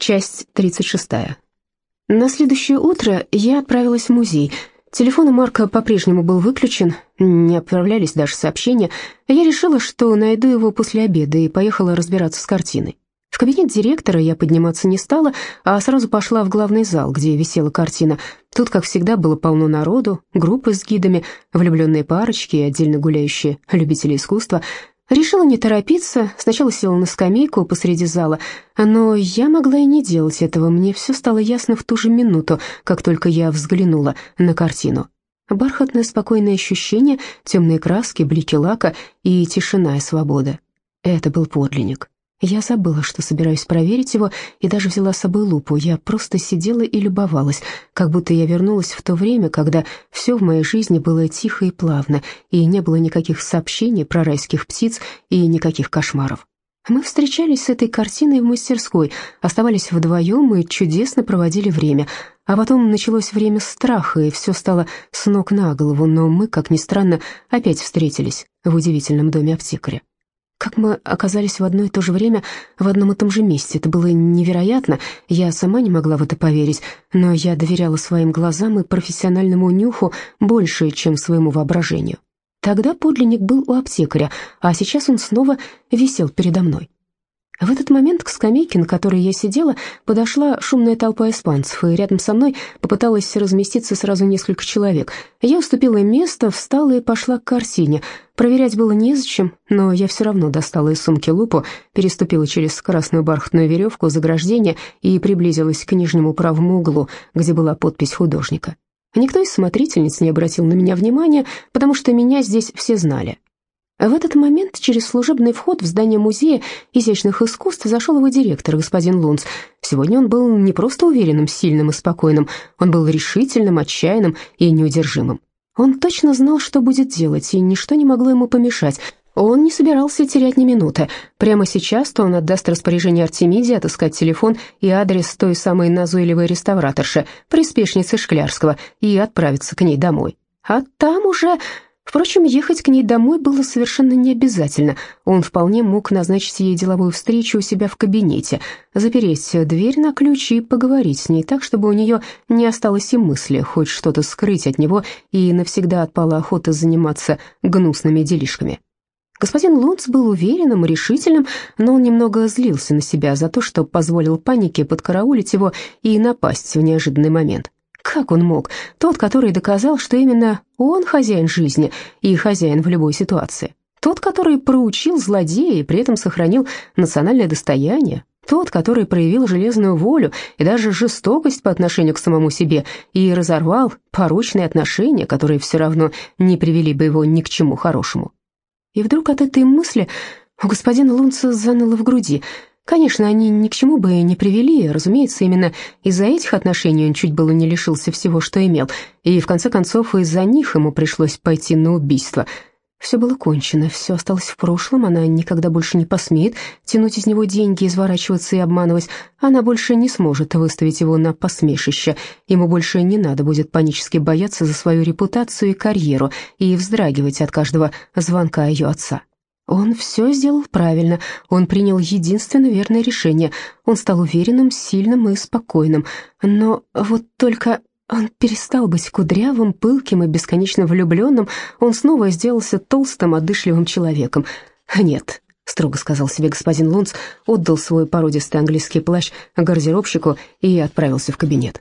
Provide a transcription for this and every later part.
Часть 36. На следующее утро я отправилась в музей. Телефон Марка по-прежнему был выключен, не отправлялись даже сообщения. Я решила, что найду его после обеда и поехала разбираться с картиной. В кабинет директора я подниматься не стала, а сразу пошла в главный зал, где висела картина. Тут, как всегда, было полно народу, группы с гидами, влюбленные парочки и отдельно гуляющие любители искусства. Решила не торопиться, сначала села на скамейку посреди зала, но я могла и не делать этого, мне все стало ясно в ту же минуту, как только я взглянула на картину. Бархатное спокойное ощущение, темные краски, блики лака и тишина и свобода. Это был подлинник. Я забыла, что собираюсь проверить его, и даже взяла с собой лупу. Я просто сидела и любовалась, как будто я вернулась в то время, когда все в моей жизни было тихо и плавно, и не было никаких сообщений про райских птиц и никаких кошмаров. Мы встречались с этой картиной в мастерской, оставались вдвоем и чудесно проводили время. А потом началось время страха, и все стало с ног на голову, но мы, как ни странно, опять встретились в удивительном доме аптекаря. Как мы оказались в одно и то же время в одном и том же месте. Это было невероятно. Я сама не могла в это поверить, но я доверяла своим глазам и профессиональному нюху больше, чем своему воображению. Тогда подлинник был у аптекаря, а сейчас он снова висел передо мной. В этот момент к скамейке, на которой я сидела, подошла шумная толпа испанцев, и рядом со мной попыталась разместиться сразу несколько человек. Я уступила им место, встала и пошла к картине. Проверять было незачем, но я все равно достала из сумки лупу, переступила через красную бархатную веревку заграждения и приблизилась к нижнему правому углу, где была подпись художника. Никто из смотрительниц не обратил на меня внимания, потому что меня здесь все знали. В этот момент через служебный вход в здание музея изящных искусств зашел его директор, господин Лунц. Сегодня он был не просто уверенным, сильным и спокойным, он был решительным, отчаянным и неудержимым. Он точно знал, что будет делать, и ничто не могло ему помешать. Он не собирался терять ни минуты. Прямо сейчас-то он отдаст распоряжение Артемиде отыскать телефон и адрес той самой назойливой реставраторши, приспешницы Шклярского, и отправиться к ней домой. А там уже... Впрочем, ехать к ней домой было совершенно не обязательно. Он вполне мог назначить ей деловую встречу у себя в кабинете, запереть дверь на ключ и поговорить с ней так, чтобы у нее не осталось и мысли хоть что-то скрыть от него и навсегда отпала охота заниматься гнусными делишками. Господин Лунц был уверенным и решительным, но он немного злился на себя за то, что позволил панике подкараулить его и напасть в неожиданный момент. Как он мог? Тот, который доказал, что именно он хозяин жизни и хозяин в любой ситуации. Тот, который проучил злодея и при этом сохранил национальное достояние. Тот, который проявил железную волю и даже жестокость по отношению к самому себе и разорвал порочные отношения, которые все равно не привели бы его ни к чему хорошему. И вдруг от этой мысли у господина Лунца заныло в груди – Конечно, они ни к чему бы не привели, разумеется, именно из-за этих отношений он чуть было не лишился всего, что имел, и в конце концов из-за них ему пришлось пойти на убийство. Все было кончено, все осталось в прошлом, она никогда больше не посмеет тянуть из него деньги, изворачиваться и обманывать, она больше не сможет выставить его на посмешище, ему больше не надо будет панически бояться за свою репутацию и карьеру и вздрагивать от каждого звонка ее отца. Он все сделал правильно, он принял единственно верное решение, он стал уверенным, сильным и спокойным. Но вот только он перестал быть кудрявым, пылким и бесконечно влюбленным, он снова сделался толстым, одышливым человеком. «Нет», — строго сказал себе господин Лунц, отдал свой породистый английский плащ гардеробщику и отправился в кабинет.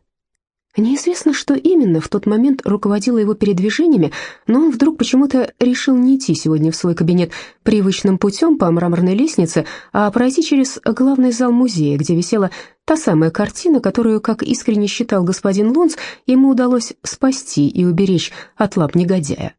Неизвестно, что именно в тот момент руководило его передвижениями, но он вдруг почему-то решил не идти сегодня в свой кабинет привычным путем по мраморной лестнице, а пройти через главный зал музея, где висела та самая картина, которую, как искренне считал господин Лунц, ему удалось спасти и уберечь от лап негодяя.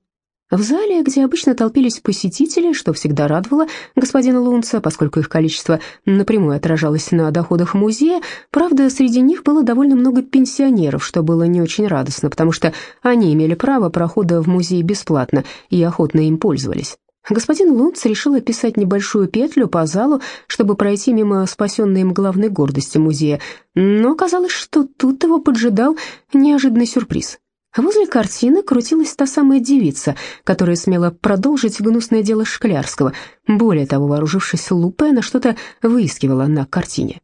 В зале, где обычно толпились посетители, что всегда радовало господина Лунца, поскольку их количество напрямую отражалось на доходах музея, правда, среди них было довольно много пенсионеров, что было не очень радостно, потому что они имели право прохода в музей бесплатно и охотно им пользовались. Господин Лунц решил описать небольшую петлю по залу, чтобы пройти мимо спасенной им главной гордости музея, но оказалось, что тут его поджидал неожиданный сюрприз. Возле картины крутилась та самая девица, которая смела продолжить гнусное дело Шклярского. Более того, вооружившись лупой, она что-то выискивала на картине.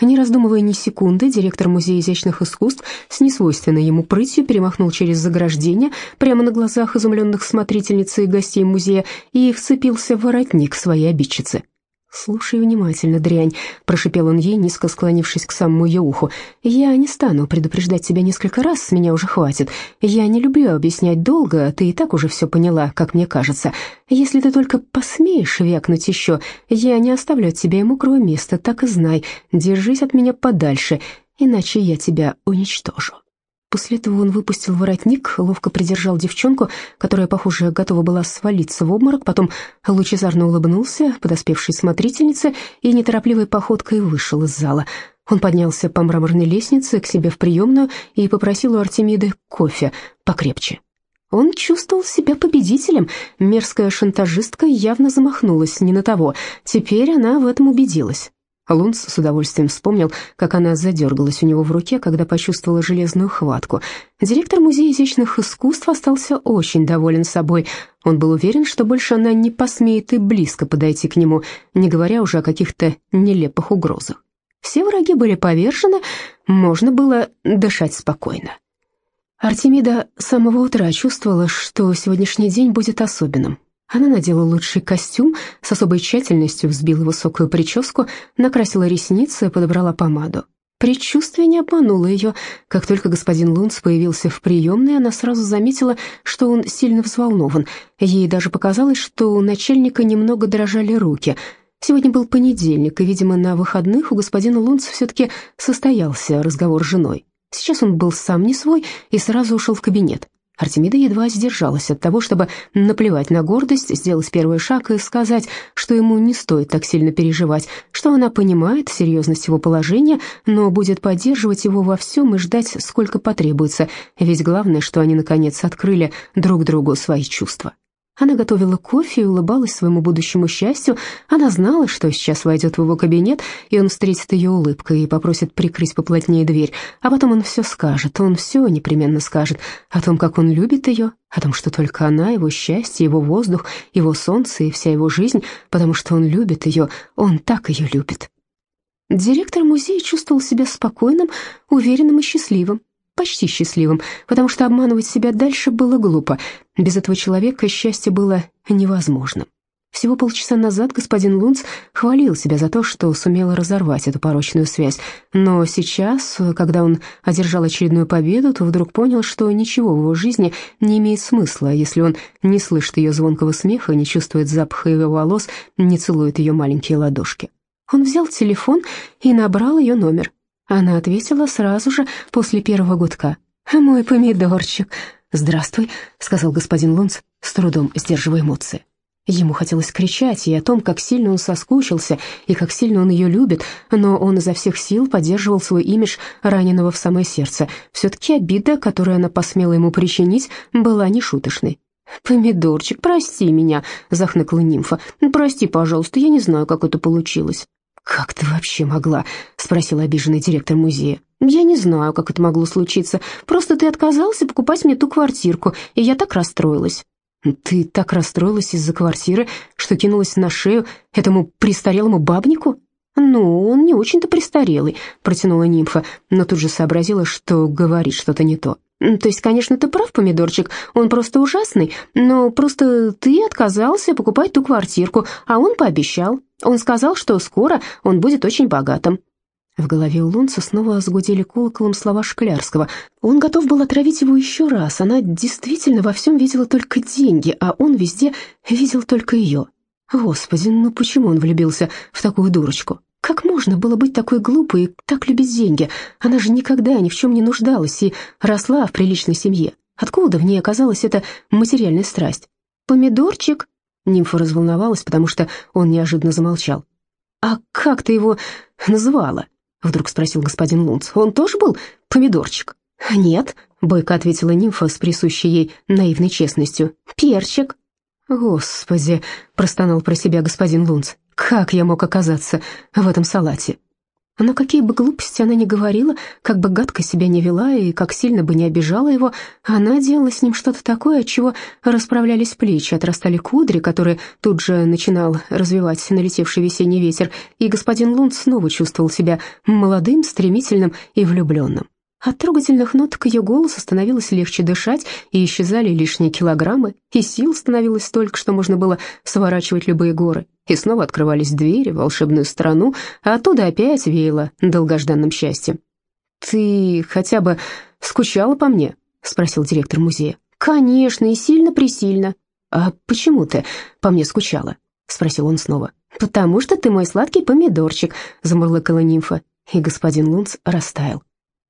Не раздумывая ни секунды, директор Музея изящных искусств с несвойственной ему прытью перемахнул через заграждение прямо на глазах изумленных смотрительниц и гостей музея и вцепился в воротник своей обидчицы. «Слушай внимательно, дрянь», — прошипел он ей, низко склонившись к самому ее уху. «Я не стану предупреждать тебя несколько раз, с меня уже хватит. Я не люблю объяснять долго, ты и так уже все поняла, как мне кажется. Если ты только посмеешь вякнуть еще, я не оставлю от тебя ему мокрого места, так и знай. Держись от меня подальше, иначе я тебя уничтожу». После этого он выпустил воротник, ловко придержал девчонку, которая, похоже, готова была свалиться в обморок, потом лучезарно улыбнулся подоспевшей смотрительнице и неторопливой походкой вышел из зала. Он поднялся по мраморной лестнице к себе в приемную и попросил у Артемиды кофе покрепче. Он чувствовал себя победителем. Мерзкая шантажистка явно замахнулась не на того. Теперь она в этом убедилась. Лунц с удовольствием вспомнил, как она задергалась у него в руке, когда почувствовала железную хватку. Директор Музея изящных искусств остался очень доволен собой. Он был уверен, что больше она не посмеет и близко подойти к нему, не говоря уже о каких-то нелепых угрозах. Все враги были повержены, можно было дышать спокойно. Артемида с самого утра чувствовала, что сегодняшний день будет особенным. Она надела лучший костюм, с особой тщательностью взбила высокую прическу, накрасила ресницы, подобрала помаду. Предчувствие не обмануло ее. Как только господин Лунц появился в приемной, она сразу заметила, что он сильно взволнован. Ей даже показалось, что у начальника немного дрожали руки. Сегодня был понедельник, и, видимо, на выходных у господина Лунца все-таки состоялся разговор с женой. Сейчас он был сам не свой и сразу ушел в кабинет. Артемида едва сдержалась от того, чтобы наплевать на гордость, сделать первый шаг и сказать, что ему не стоит так сильно переживать, что она понимает серьезность его положения, но будет поддерживать его во всем и ждать, сколько потребуется, ведь главное, что они, наконец, открыли друг другу свои чувства. Она готовила кофе и улыбалась своему будущему счастью. Она знала, что сейчас войдет в его кабинет, и он встретит ее улыбкой и попросит прикрыть поплотнее дверь. А потом он все скажет, он все непременно скажет о том, как он любит ее, о том, что только она, его счастье, его воздух, его солнце и вся его жизнь, потому что он любит ее, он так ее любит. Директор музея чувствовал себя спокойным, уверенным и счастливым почти счастливым, потому что обманывать себя дальше было глупо. Без этого человека счастье было невозможным. Всего полчаса назад господин Лунц хвалил себя за то, что сумел разорвать эту порочную связь, но сейчас, когда он одержал очередную победу, то вдруг понял, что ничего в его жизни не имеет смысла, если он не слышит ее звонкого смеха, не чувствует запаха ее волос, не целует ее маленькие ладошки. Он взял телефон и набрал ее номер. Она ответила сразу же после первого гудка. «Мой помидорчик». «Здравствуй», — сказал господин Лунц, с трудом сдерживая эмоции. Ему хотелось кричать и о том, как сильно он соскучился и как сильно он ее любит, но он изо всех сил поддерживал свой имидж раненого в самое сердце. Все-таки обида, которую она посмела ему причинить, была нешуточной. «Помидорчик, прости меня», — захныкала нимфа. «Прости, пожалуйста, я не знаю, как это получилось». «Как ты вообще могла?» — спросил обиженный директор музея. «Я не знаю, как это могло случиться. Просто ты отказался покупать мне ту квартирку, и я так расстроилась». «Ты так расстроилась из-за квартиры, что кинулась на шею этому престарелому бабнику?» «Ну, он не очень-то престарелый», — протянула нимфа, но тут же сообразила, что говорит что-то не то. «То есть, конечно, ты прав, помидорчик, он просто ужасный, но просто ты отказался покупать ту квартирку, а он пообещал. Он сказал, что скоро он будет очень богатым». В голове у Лунца снова загудели колоколом слова Шклярского. Он готов был отравить его еще раз. Она действительно во всем видела только деньги, а он везде видел только ее. Господи, ну почему он влюбился в такую дурочку? Как можно было быть такой глупой и так любить деньги? Она же никогда ни в чем не нуждалась и росла в приличной семье. Откуда в ней оказалась эта материальная страсть? «Помидорчик?» Нимфа разволновалась, потому что он неожиданно замолчал. «А как ты его называла?» — вдруг спросил господин Лунц. «Он тоже был помидорчик?» «Нет», — бойко ответила нимфа с присущей ей наивной честностью. «Перчик». «Господи», — простонал про себя господин Лунц, «как я мог оказаться в этом салате?» Но какие бы глупости она ни говорила, как бы гадко себя не вела и как сильно бы не обижала его, она делала с ним что-то такое, от чего расправлялись плечи, отрастали кудри, которые тут же начинал развивать налетевший весенний ветер, и господин Лунд снова чувствовал себя молодым, стремительным и влюбленным. От трогательных ноток ее голоса становилось легче дышать, и исчезали лишние килограммы, и сил становилось столько, что можно было сворачивать любые горы. И снова открывались двери в волшебную страну, а оттуда опять веяло долгожданным счастьем. «Ты хотя бы скучала по мне?» — спросил директор музея. «Конечно, и сильно-пресильно». «А почему ты по мне скучала?» — спросил он снова. «Потому что ты мой сладкий помидорчик», — замурлыкала нимфа, и господин Лунц растаял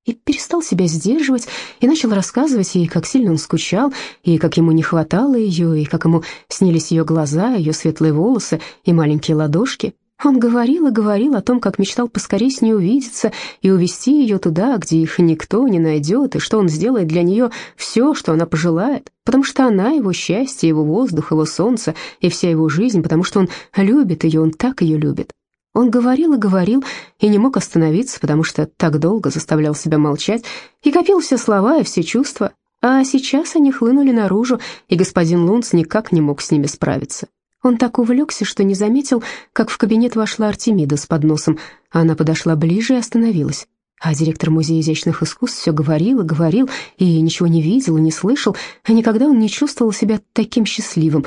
и перестал себя сдерживать, и начал рассказывать ей, как сильно он скучал, и как ему не хватало ее, и как ему снились ее глаза, ее светлые волосы и маленькие ладошки. Он говорил и говорил о том, как мечтал поскорее с ней увидеться и увести ее туда, где их никто не найдет, и что он сделает для нее все, что она пожелает, потому что она его счастье, его воздух, его солнце и вся его жизнь, потому что он любит ее, он так ее любит. Он говорил и говорил, и не мог остановиться, потому что так долго заставлял себя молчать, и копил все слова и все чувства, а сейчас они хлынули наружу, и господин Лунц никак не мог с ними справиться. Он так увлекся, что не заметил, как в кабинет вошла Артемида с подносом. Она подошла ближе и остановилась. А директор Музея изящных искусств все говорил и говорил, и ничего не видел и не слышал, а никогда он не чувствовал себя таким счастливым.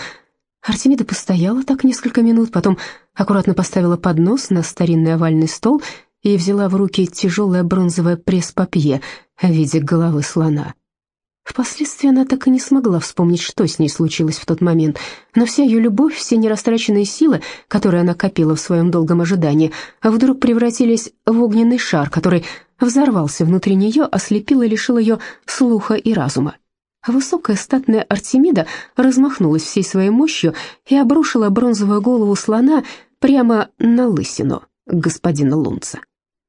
Артемида постояла так несколько минут, потом аккуратно поставила поднос на старинный овальный стол и взяла в руки тяжелое бронзовое пресс-папье в виде головы слона. Впоследствии она так и не смогла вспомнить, что с ней случилось в тот момент, но вся ее любовь, все нерастраченные силы, которые она копила в своем долгом ожидании, вдруг превратились в огненный шар, который взорвался внутри нее, ослепил и лишил ее слуха и разума. Высокая статная Артемида размахнулась всей своей мощью и обрушила бронзовую голову слона прямо на лысину господина Лунца.